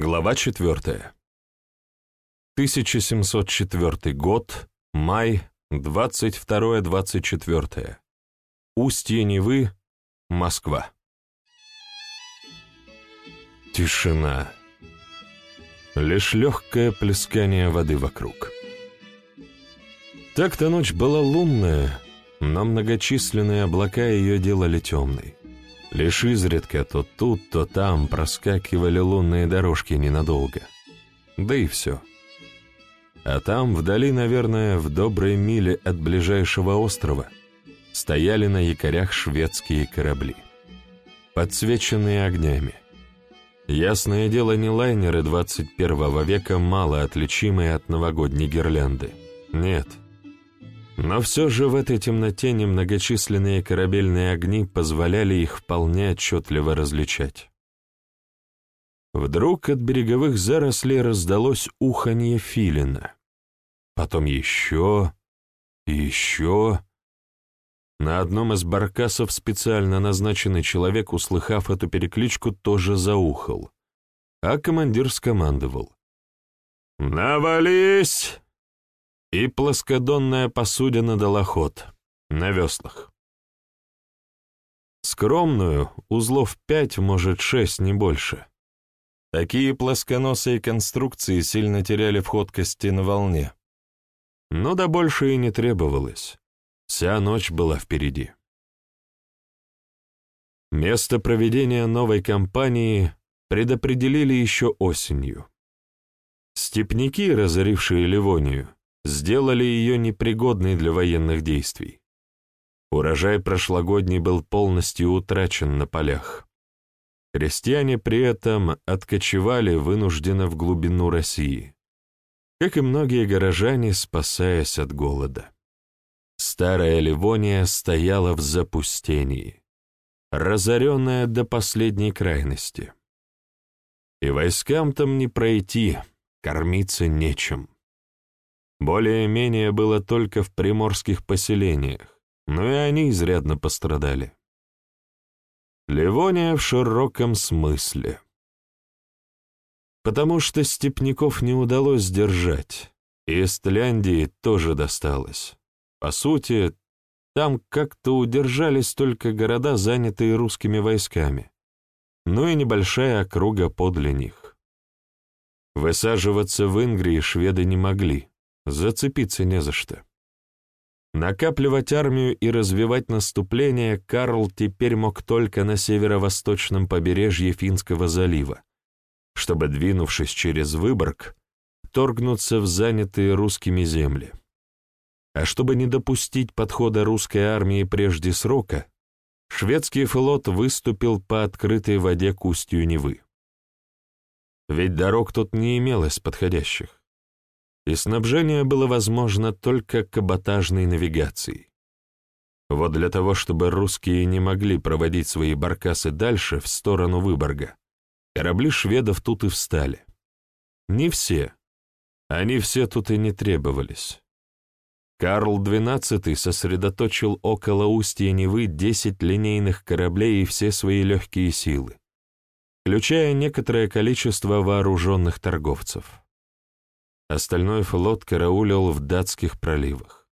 Глава 4. 1704 год, май, 22-24. Устье Невы, Москва. Тишина. Лишь легкое плескание воды вокруг. Так-то ночь была лунная, но многочисленные облака ее делали темной. Лишь изредка то тут, то там проскакивали лунные дорожки ненадолго. Да и все. А там, вдали, наверное, в доброй миле от ближайшего острова, стояли на якорях шведские корабли, подсвеченные огнями. Ясное дело, не лайнеры 21 века, мало отличимые от новогодней гирлянды. Нет — но все же в этой темноте немногочисленные корабельные огни позволяли их вполне отчетливо различать. Вдруг от береговых зарослей раздалось уханье филина. Потом еще, еще. На одном из баркасов специально назначенный человек, услыхав эту перекличку, тоже заухал, а командир скомандовал. «Навались!» И плоскодонная посудина дала ход, на веслах. Скромную, узлов пять, может шесть, не больше. Такие плосконосые конструкции сильно теряли в ходкости на волне. Но да больше и не требовалось. Вся ночь была впереди. Место проведения новой кампании предопределили еще осенью. Степники, разорившие Ливонию, сделали ее непригодной для военных действий. Урожай прошлогодний был полностью утрачен на полях. Крестьяне при этом откочевали вынужденно в глубину России, как и многие горожане, спасаясь от голода. Старая Ливония стояла в запустении, разоренная до последней крайности. И войскам там не пройти, кормиться нечем. Более-менее было только в приморских поселениях, но и они изрядно пострадали. Ливония в широком смысле. Потому что степняков не удалось сдержать, и Эстляндии тоже досталось. По сути, там как-то удержались только города, занятые русскими войсками, ну и небольшая округа подле них. Высаживаться в Ингрии шведы не могли, Зацепиться не за что. Накапливать армию и развивать наступление Карл теперь мог только на северо-восточном побережье Финского залива, чтобы, двинувшись через Выборг, торгнуться в занятые русскими земли. А чтобы не допустить подхода русской армии прежде срока, шведский флот выступил по открытой воде к устью Невы. Ведь дорог тут не имелось подходящих и снабжение было возможно только каботажной навигацией. Вот для того, чтобы русские не могли проводить свои баркасы дальше, в сторону Выборга, корабли шведов тут и встали. Не все. Они все тут и не требовались. Карл XII сосредоточил около устья Невы 10 линейных кораблей и все свои легкие силы, включая некоторое количество вооруженных торговцев. Остальной флот караулил в датских проливах.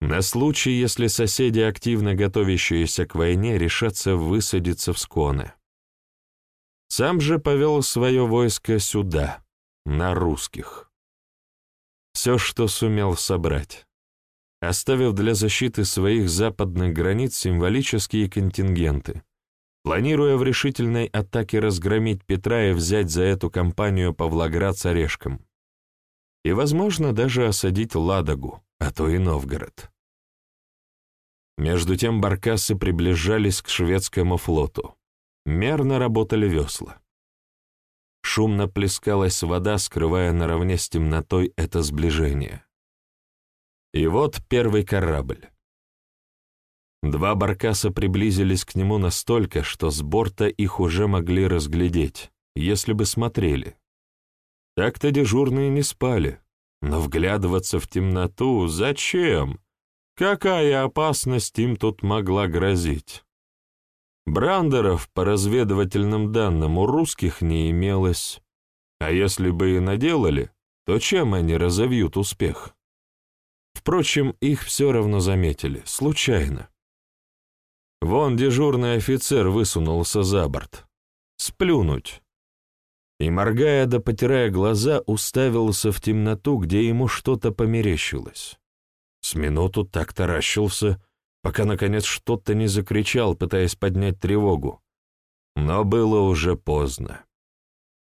На случай, если соседи, активно готовящиеся к войне, решатся высадиться в Сконе. Сам же повел свое войско сюда, на русских. Все, что сумел собрать, оставив для защиты своих западных границ символические контингенты, планируя в решительной атаке разгромить Петра и взять за эту кампанию Павлоград с Орешком и, возможно, даже осадить Ладогу, а то и Новгород. Между тем баркасы приближались к шведскому флоту. Мерно работали весла. Шумно плескалась вода, скрывая наравне с темнотой это сближение. И вот первый корабль. Два баркаса приблизились к нему настолько, что с борта их уже могли разглядеть, если бы смотрели. Так-то дежурные не спали, но вглядываться в темноту зачем? Какая опасность им тут могла грозить? Брандеров, по разведывательным данным, у русских не имелось. А если бы и наделали, то чем они разовьют успех? Впрочем, их все равно заметили, случайно. Вон дежурный офицер высунулся за борт. Сплюнуть. И, моргая да потирая глаза, уставился в темноту, где ему что-то померещилось. С минуту так таращился, пока, наконец, что-то не закричал, пытаясь поднять тревогу. Но было уже поздно.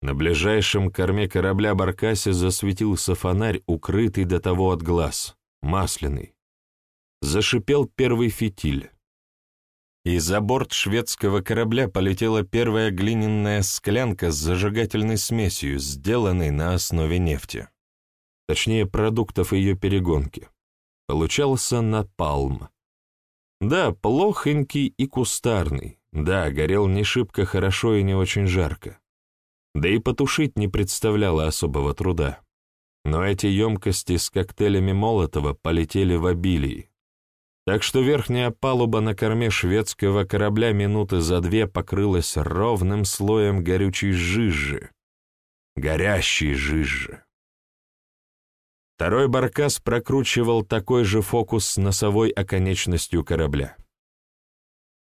На ближайшем корме корабля Баркасе засветился фонарь, укрытый до того от глаз, масляный. Зашипел первый фитиль. И за борт шведского корабля полетела первая глиняная склянка с зажигательной смесью, сделанной на основе нефти. Точнее, продуктов ее перегонки. Получался напалм. Да, плохонький и кустарный. Да, горел не шибко хорошо и не очень жарко. Да и потушить не представляло особого труда. Но эти емкости с коктейлями Молотова полетели в обилии, так что верхняя палуба на корме шведского корабля минуты за две покрылась ровным слоем горючей жижи. Горящей жижи. Второй баркас прокручивал такой же фокус с носовой оконечностью корабля.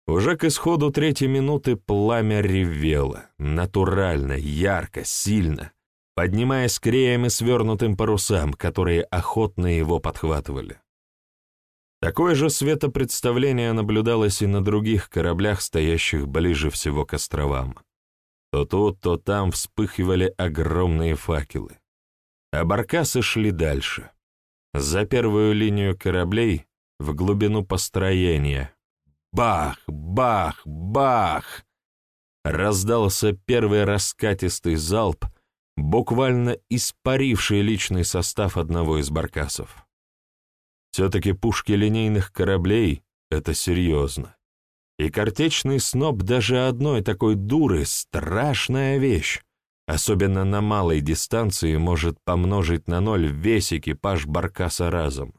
Уже к исходу третьей минуты пламя ревело, натурально, ярко, сильно, поднимаясь к реям и свернутым парусам, которые охотно его подхватывали. Такое же светопредставление наблюдалось и на других кораблях, стоящих ближе всего к островам. То тут, то там вспыхивали огромные факелы. А баркасы шли дальше. За первую линию кораблей, в глубину построения. Бах, бах, бах! Раздался первый раскатистый залп, буквально испаривший личный состав одного из баркасов. Все-таки пушки линейных кораблей — это серьезно. И картечный сноп даже одной такой дуры — страшная вещь. Особенно на малой дистанции может помножить на ноль весь экипаж Баркаса разом.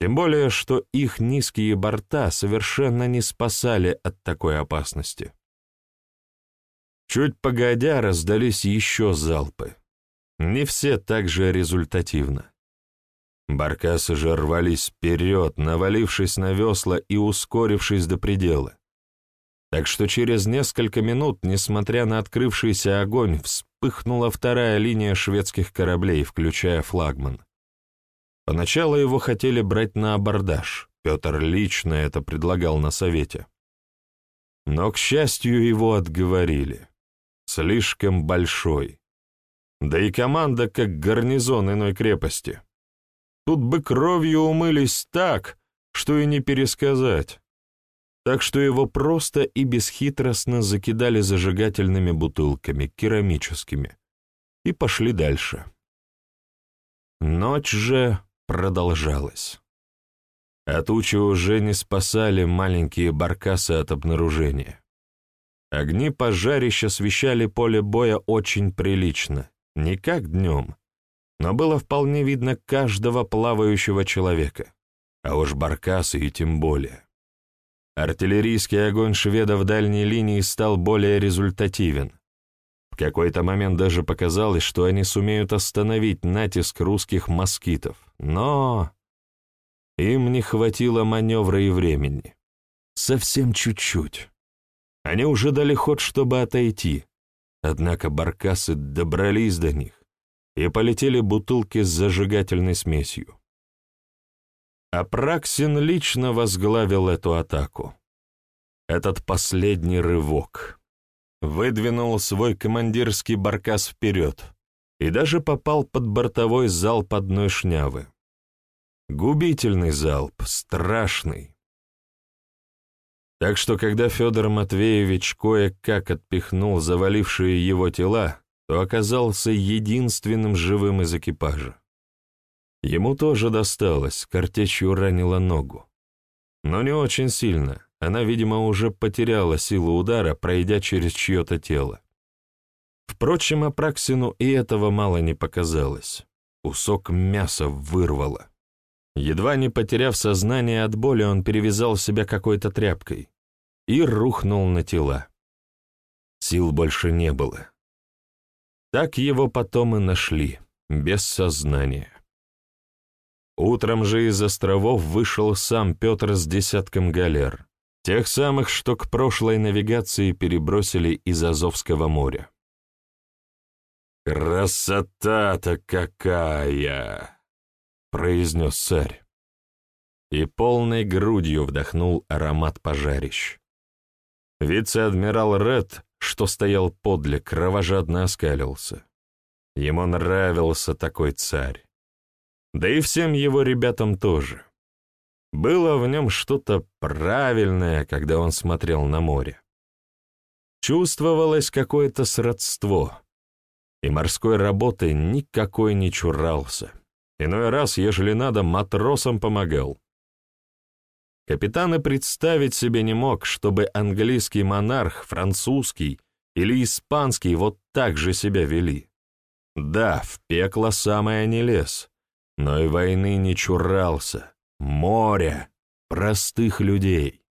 Тем более, что их низкие борта совершенно не спасали от такой опасности. Чуть погодя раздались еще залпы. Не все так же результативно. Баркасы же рвались вперед, навалившись на весла и ускорившись до предела. Так что через несколько минут, несмотря на открывшийся огонь, вспыхнула вторая линия шведских кораблей, включая флагман. Поначалу его хотели брать на абордаж, Петр лично это предлагал на совете. Но, к счастью, его отговорили. Слишком большой. Да и команда как гарнизон иной крепости. Тут бы кровью умылись так, что и не пересказать. Так что его просто и бесхитростно закидали зажигательными бутылками, керамическими, и пошли дальше. Ночь же продолжалась. А тучи уже не спасали маленькие баркасы от обнаружения. Огни пожарища освещали поле боя очень прилично, не как днем, но было вполне видно каждого плавающего человека, а уж баркасы и тем более. Артиллерийский огонь шведов дальней линии стал более результативен. В какой-то момент даже показалось, что они сумеют остановить натиск русских москитов, но им не хватило маневра и времени. Совсем чуть-чуть. Они уже дали ход, чтобы отойти, однако баркасы добрались до них и полетели бутылки с зажигательной смесью. Апраксин лично возглавил эту атаку. Этот последний рывок. Выдвинул свой командирский баркас вперед и даже попал под бортовой залп одной шнявы. Губительный залп, страшный. Так что, когда Федор Матвеевич кое-как отпихнул завалившие его тела, то оказался единственным живым из экипажа. Ему тоже досталось, картечью ранила ногу. Но не очень сильно, она, видимо, уже потеряла силу удара, пройдя через чье-то тело. Впрочем, Апраксину и этого мало не показалось. Кусок мяса вырвало. Едва не потеряв сознание от боли, он перевязал себя какой-то тряпкой и рухнул на тела. Сил больше не было. Так его потом и нашли, без сознания. Утром же из островов вышел сам Петр с десятком галер, тех самых, что к прошлой навигации перебросили из Азовского моря. «Красота-то какая!» — произнес царь. И полной грудью вдохнул аромат пожарищ. Вице-адмирал Ред, что стоял подле, кровожадно оскалился. Ему нравился такой царь. Да и всем его ребятам тоже. Было в нем что-то правильное, когда он смотрел на море. Чувствовалось какое-то сродство, и морской работы никакой не чурался. Иной раз, ежели надо, матросам помогал. Капитан и представить себе не мог, чтобы английский монарх, французский или испанский вот так же себя вели. Да, в пекло самое не лез, но и войны не чурался. Море, простых людей.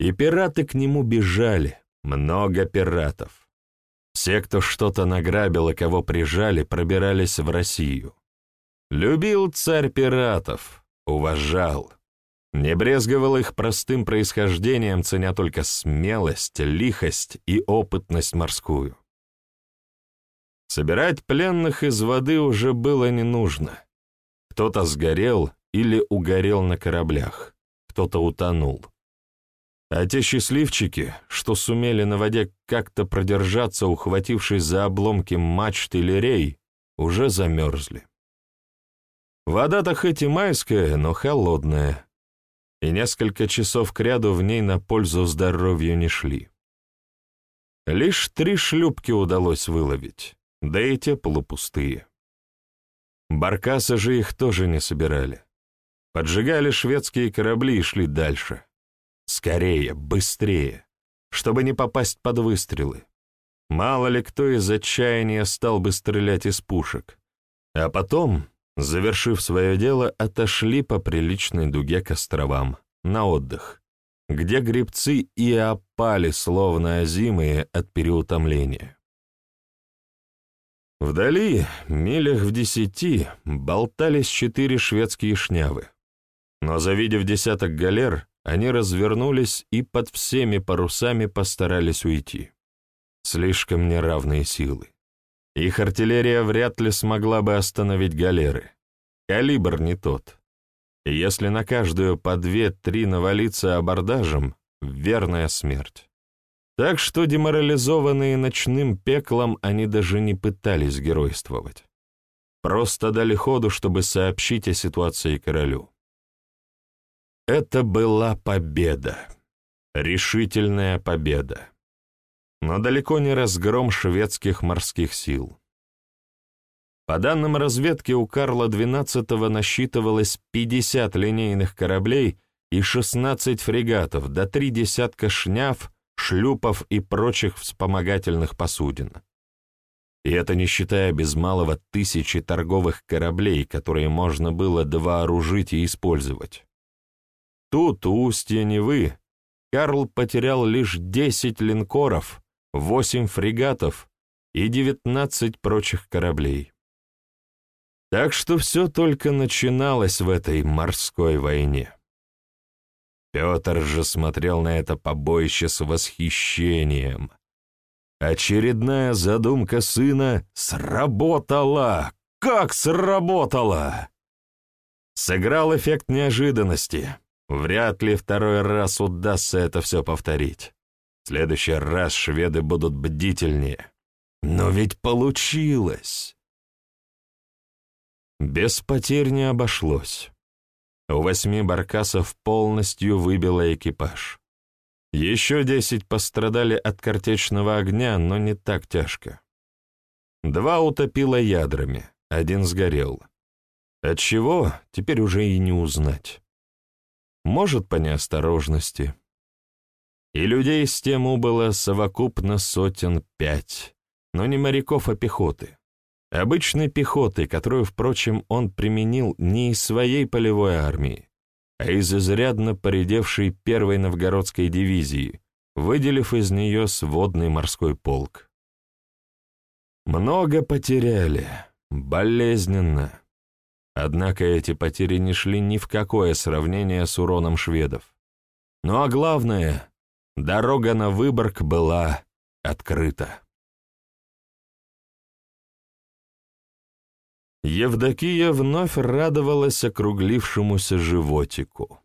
И пираты к нему бежали, много пиратов. Все, кто что-то награбил и кого прижали, пробирались в Россию. Любил царь пиратов, уважал. Не брезговал их простым происхождением, ценя только смелость, лихость и опытность морскую. Собирать пленных из воды уже было не нужно. Кто-то сгорел или угорел на кораблях, кто-то утонул. А те счастливчики, что сумели на воде как-то продержаться, ухватившись за обломки мачт или рей, уже замерзли. Вода-то хоть и майская, но холодная, и несколько часов кряду в ней на пользу здоровью не шли. Лишь три шлюпки удалось выловить, да и те полупустые. Баркасы же их тоже не собирали. Поджигали шведские корабли и шли дальше. Скорее, быстрее, чтобы не попасть под выстрелы. Мало ли кто из отчаяния стал бы стрелять из пушек. А потом, завершив свое дело, отошли по приличной дуге к островам, на отдых, где грибцы и опали, словно озимые от переутомления. Вдали, милях в десяти, болтались четыре шведские шнявы. Но завидев десяток галер, они развернулись и под всеми парусами постарались уйти. Слишком неравные силы. Их артиллерия вряд ли смогла бы остановить галеры. Калибр не тот. И если на каждую по две-три навалиться абордажем, верная смерть. Так что, деморализованные ночным пеклом, они даже не пытались геройствовать. Просто дали ходу, чтобы сообщить о ситуации королю. Это была победа. Решительная победа. Но далеко не разгром шведских морских сил. По данным разведки, у Карла XII насчитывалось 50 линейных кораблей и 16 фрегатов, до три десятка шняв, шлюпов и прочих вспомогательных посудин. И это не считая без малого тысячи торговых кораблей, которые можно было довооружить и использовать. Тут, у устья Невы, Карл потерял лишь 10 линкоров, 8 фрегатов и 19 прочих кораблей. Так что все только начиналось в этой морской войне. Петр же смотрел на это побоище с восхищением. Очередная задумка сына сработала! Как сработала! Сыграл эффект неожиданности. Вряд ли второй раз удастся это все повторить. Следующий раз шведы будут бдительнее. Но ведь получилось! Без потерь не обошлось. У восьми баркасов полностью выбило экипаж. Еще десять пострадали от картечного огня, но не так тяжко. Два утопило ядрами, один сгорел. Отчего, теперь уже и не узнать. Может, по неосторожности. И людей с тем убыло совокупно сотен пять, но не моряков, а пехоты. Обычной пехоты, которую, впрочем, он применил не из своей полевой армии, а из изрядно поредевшей первой новгородской дивизии, выделив из нее сводный морской полк. Много потеряли, болезненно. Однако эти потери не шли ни в какое сравнение с уроном шведов. Ну а главное, дорога на Выборг была открыта. Евдокия вновь радовалась округлившемуся животику.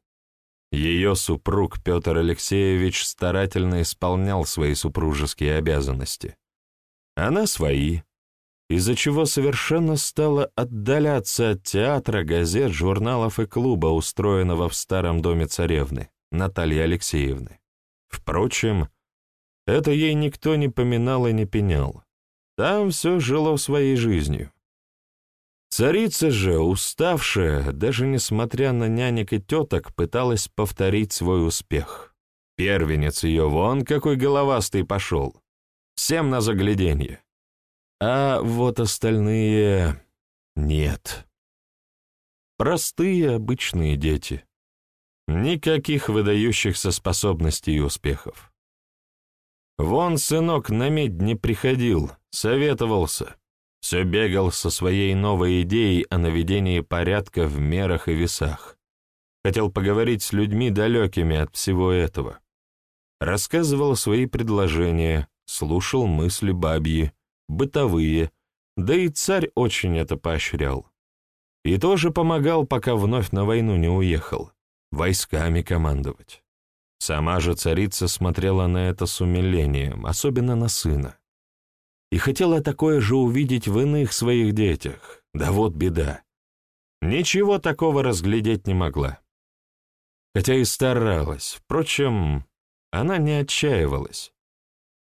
Ее супруг Петр Алексеевич старательно исполнял свои супружеские обязанности. Она свои, из-за чего совершенно стала отдаляться от театра, газет, журналов и клуба, устроенного в старом доме царевны, Натальи Алексеевны. Впрочем, это ей никто не поминал и не пенял. Там все жило своей жизнью. Царица же, уставшая, даже несмотря на нянек и теток, пыталась повторить свой успех. Первенец ее вон какой головастый пошел. Всем на загляденье. А вот остальные... нет. Простые обычные дети. Никаких выдающихся способностей и успехов. Вон сынок на медь не приходил, советовался. Все бегал со своей новой идеей о наведении порядка в мерах и весах. Хотел поговорить с людьми далекими от всего этого. Рассказывал свои предложения, слушал мысли бабьи, бытовые, да и царь очень это поощрял. И тоже помогал, пока вновь на войну не уехал, войсками командовать. Сама же царица смотрела на это с умилением, особенно на сына и хотела такое же увидеть в иных своих детях. Да вот беда. Ничего такого разглядеть не могла. Хотя и старалась. Впрочем, она не отчаивалась.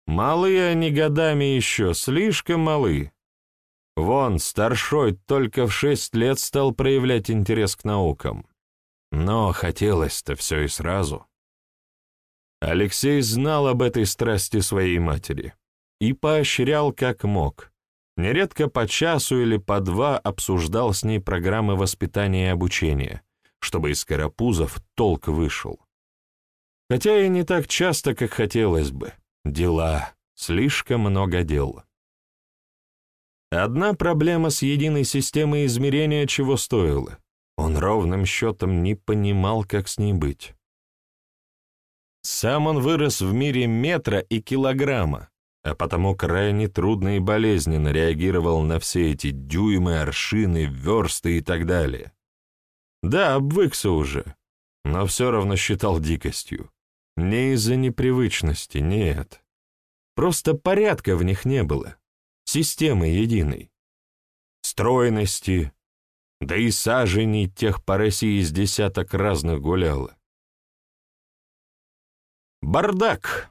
Малые они годами еще, слишком малы. Вон, старшой только в шесть лет стал проявлять интерес к наукам. Но хотелось-то все и сразу. Алексей знал об этой страсти своей матери и поощрял как мог. Нередко по часу или по два обсуждал с ней программы воспитания и обучения, чтобы из карапузов толк вышел. Хотя и не так часто, как хотелось бы. Дела. Слишком много дел. Одна проблема с единой системой измерения чего стоила. Он ровным счетом не понимал, как с ней быть. Сам он вырос в мире метра и килограмма, а потому крайне трудно и болезненно реагировал на все эти дюймы, аршины, версты и так далее. Да, обвыкся уже, но все равно считал дикостью. Не из-за непривычности, нет. Просто порядка в них не было, системы единой. Стройности, да и саженей тех по России из десяток разных гуляло. Бардак,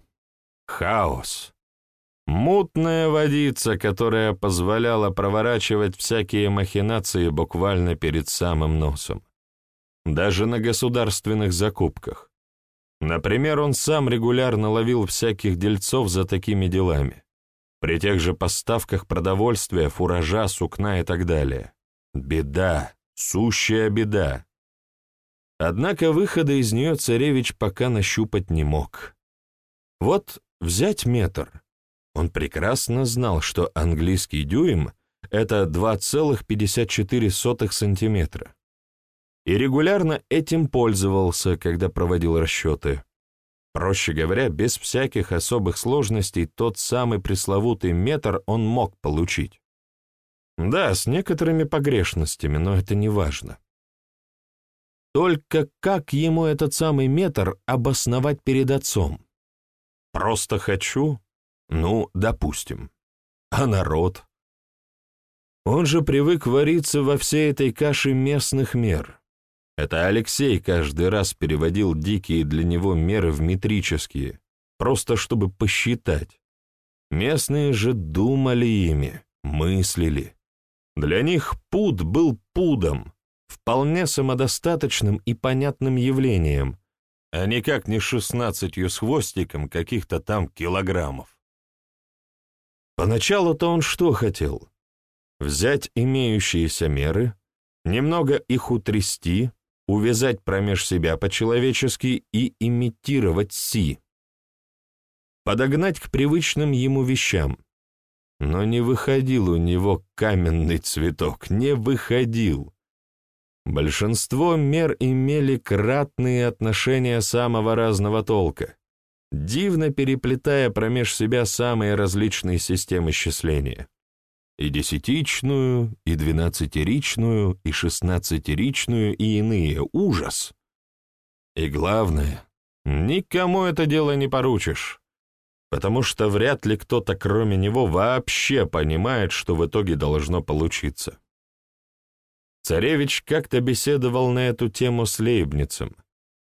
хаос. Мутная водица, которая позволяла проворачивать всякие махинации буквально перед самым носом. Даже на государственных закупках. Например, он сам регулярно ловил всяких дельцов за такими делами. При тех же поставках продовольствия, фуража, сукна и так далее. Беда, сущая беда. Однако выхода из нее царевич пока нащупать не мог. Вот взять метр — он прекрасно знал, что английский дюйм — это 2,54 сантиметра. И регулярно этим пользовался, когда проводил расчеты. Проще говоря, без всяких особых сложностей тот самый пресловутый метр он мог получить. Да, с некоторыми погрешностями, но это не важно. Только как ему этот самый метр обосновать перед отцом? Просто хочу, ну, допустим. А народ? Он же привык вариться во всей этой каше местных мер. Это Алексей каждый раз переводил дикие для него меры в метрические, просто чтобы посчитать. Местные же думали ими, мыслили. Для них пуд был пудом, вполне самодостаточным и понятным явлением, а никак не шестнадцатью с хвостиком каких-то там килограммов. Поначалу-то он что хотел? Взять имеющиеся меры, немного их утрясти, увязать промеж себя по-человечески и имитировать си. Подогнать к привычным ему вещам. Но не выходил у него каменный цветок, не выходил. Большинство мер имели кратные отношения самого разного толка, дивно переплетая промеж себя самые различные системы счисления. И десятичную, и двенадцатиричную, и шестнадцатиричную, и иные. Ужас! И главное, никому это дело не поручишь, потому что вряд ли кто-то кроме него вообще понимает, что в итоге должно получиться. Царевич как-то беседовал на эту тему с Лейбницем,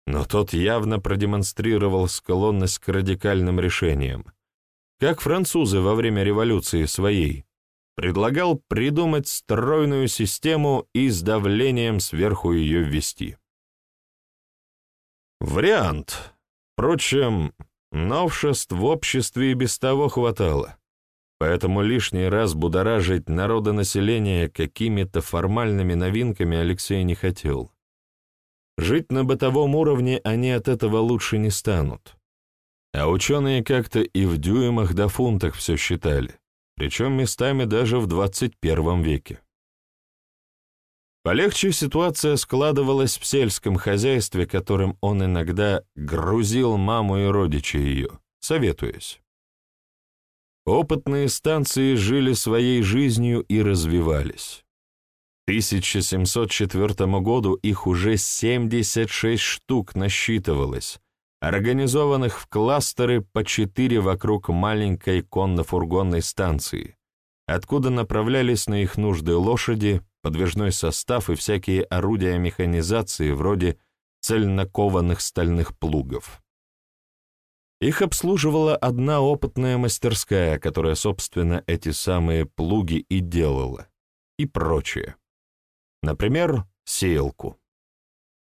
но тот явно продемонстрировал склонность к радикальным решениям, как французы во время революции своей, предлагал придумать стройную систему и с давлением сверху ее ввести. Вариант. Впрочем, новшеств в обществе и без того хватало. Поэтому лишний раз будоражить народонаселение какими-то формальными новинками Алексей не хотел. Жить на бытовом уровне они от этого лучше не станут. А ученые как-то и в дюймах до фунтах все считали, причем местами даже в 21 веке. Полегче ситуация складывалась в сельском хозяйстве, которым он иногда грузил маму и родичей ее, советуясь. Опытные станции жили своей жизнью и развивались. К 1704 году их уже 76 штук насчитывалось, организованных в кластеры по четыре вокруг маленькой конно-фургонной станции, откуда направлялись на их нужды лошади, подвижной состав и всякие орудия механизации вроде цельнокованных стальных плугов. Их обслуживала одна опытная мастерская, которая, собственно, эти самые плуги и делала, и прочее. Например, сеялку.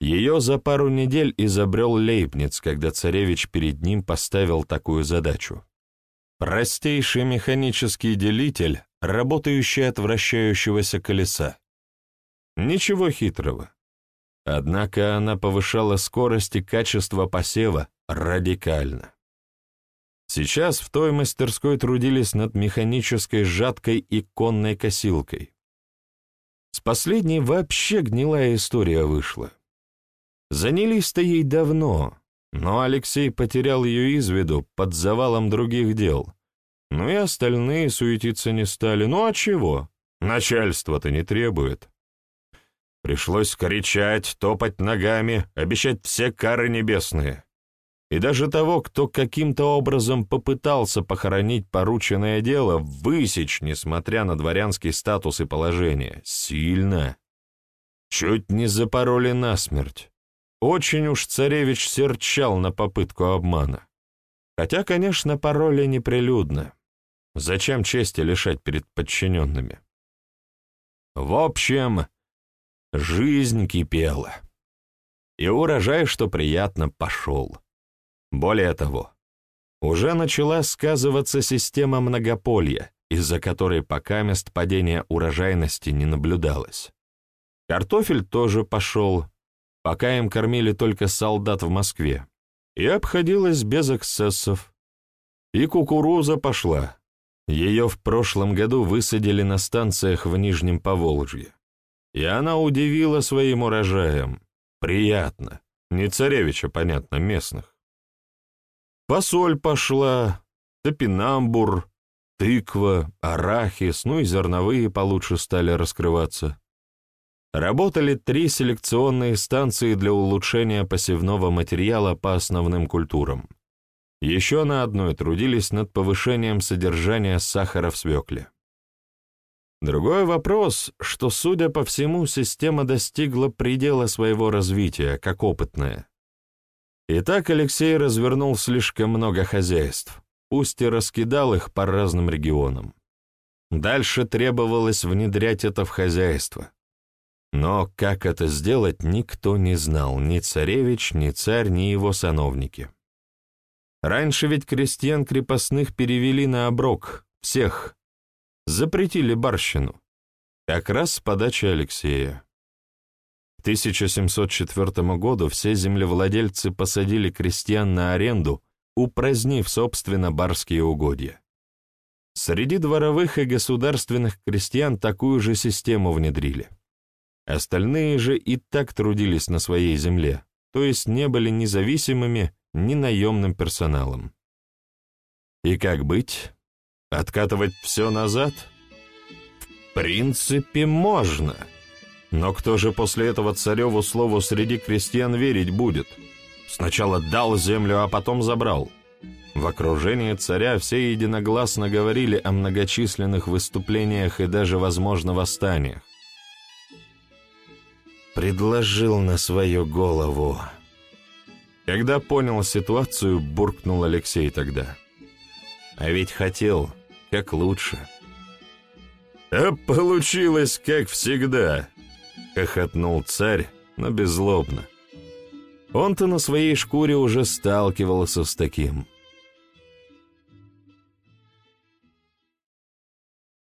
Ее за пару недель изобрел Лейбниц, когда царевич перед ним поставил такую задачу. Простейший механический делитель, работающий от вращающегося колеса. Ничего хитрого. Однако она повышала скорость и качество посева радикально. Сейчас в той мастерской трудились над механической жаткой и конной косилкой. С последней вообще гнилая история вышла. Занялись-то ей давно, но Алексей потерял ее из виду под завалом других дел. Ну и остальные суетиться не стали. Ну а чего? Начальство-то не требует. Пришлось кричать, топать ногами, обещать все кары небесные. И даже того, кто каким-то образом попытался похоронить порученное дело, высечь, несмотря на дворянский статус и положение, сильно. Чуть не запороли насмерть. Очень уж царевич серчал на попытку обмана. Хотя, конечно, пароли неприлюдно. Зачем чести лишать перед подчиненными? В общем, жизнь кипела. И урожай, что приятно, пошел. Более того, уже начала сказываться система многополья, из-за которой пока мест падения урожайности не наблюдалось. Картофель тоже пошел, пока им кормили только солдат в Москве, и обходилось без эксцессов. И кукуруза пошла. Ее в прошлом году высадили на станциях в Нижнем Поволжье. И она удивила своим урожаем. Приятно. Не царевича, понятно, местных. Фасоль пошла, топинамбур, тыква, арахис, ну и зерновые получше стали раскрываться. Работали три селекционные станции для улучшения посевного материала по основным культурам. Еще на одной трудились над повышением содержания сахара в свекле. Другой вопрос, что, судя по всему, система достигла предела своего развития, как опытная. И так Алексей развернул слишком много хозяйств, пусть и раскидал их по разным регионам. Дальше требовалось внедрять это в хозяйство. Но как это сделать, никто не знал, ни царевич, ни царь, ни его сановники. Раньше ведь крестьян крепостных перевели на оброк, всех. Запретили барщину. Как раз с подачи Алексея. К 1704 году все землевладельцы посадили крестьян на аренду, упразднив, собственно, барские угодья. Среди дворовых и государственных крестьян такую же систему внедрили. Остальные же и так трудились на своей земле, то есть не были независимыми, ни наемным персоналом. И как быть? Откатывать все назад? В принципе, можно. Но кто же после этого цареву слову среди крестьян верить будет? Сначала дал землю, а потом забрал. В окружении царя все единогласно говорили о многочисленных выступлениях и даже, возможно, восстаниях. Предложил на свою голову. Когда понял ситуацию, буркнул Алексей тогда. А ведь хотел, как лучше. «А получилось, как всегда», — хохотнул царь, но беззлобно. Он-то на своей шкуре уже сталкивался с таким.